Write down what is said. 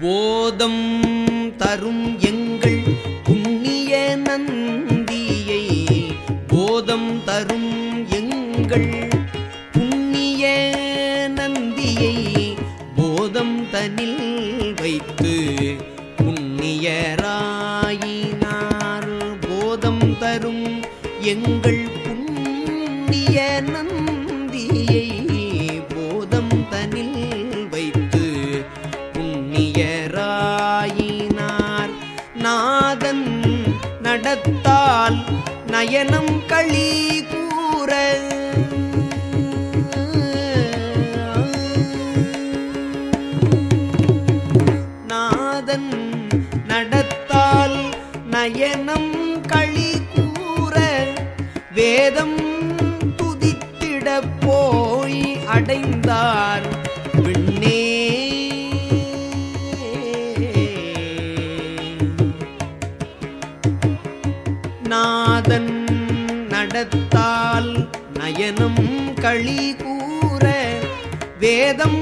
போதம் தரும் எங்கள் புண்ணிய நந்தியை. போதம் தரும் எங்கள் புண்ணிய நந்தியை. போதம் தனில் வைத்து புண்ணியராயினார். போதம் தரும் எங்கள் புண்ணிய நந்தியை. நாதன் நடத்தால் நயனம் களி கூற. நாதன் நடத்தால் நயனம் களி கூற. வேதம் துதித்திட போய் அடைந்தார் நாதன் நடத்தால் நயனம் களி கூற வேதம்